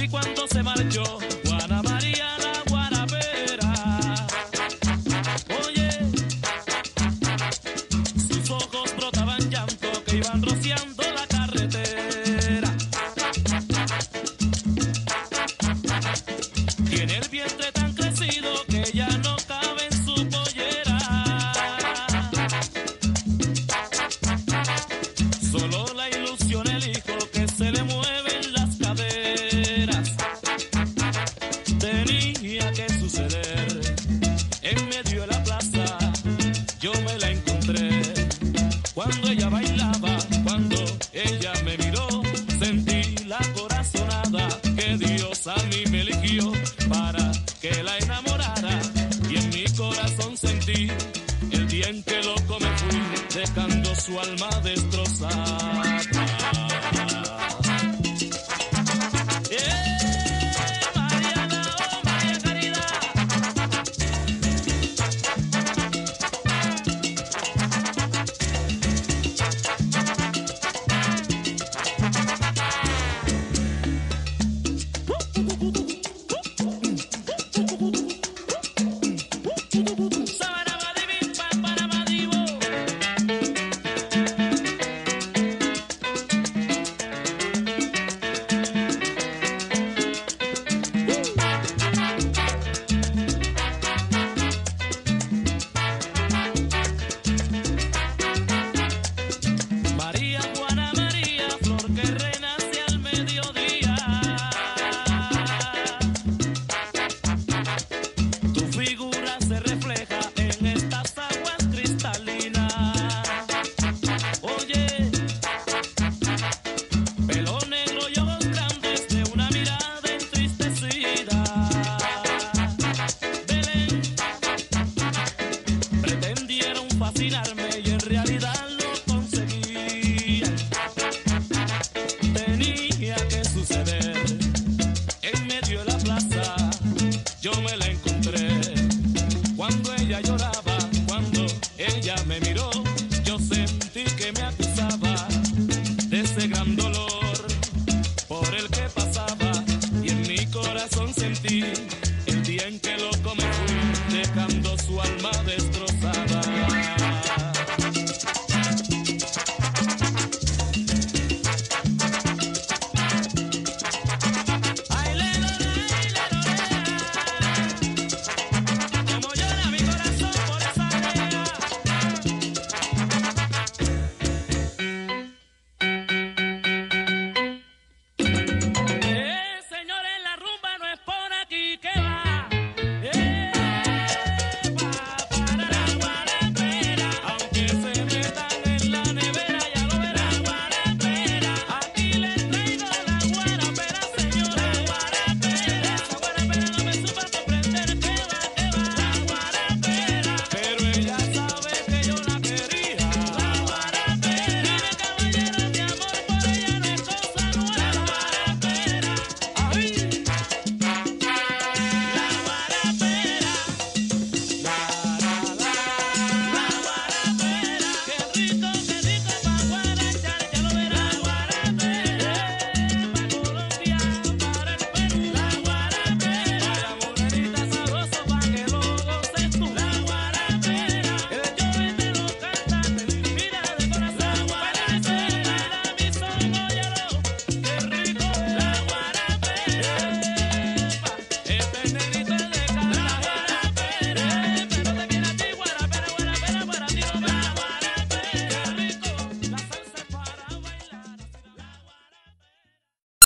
vi cuando se marchó. Juana María la guarapera. Oye, sus ojos brotaban llanto que iban rociando la carretera. Tiene el vientre tan crecido que ya no cabe en su pollera. Solo la ilusión el hijo que se le muere. Me fui, dejando su alma destrozada. lloraba cuando ella me miró. Yo sentí que me acusaba de ese gran dolor por el que pasaba. Y en mi corazón sentí el día en que lo cometí.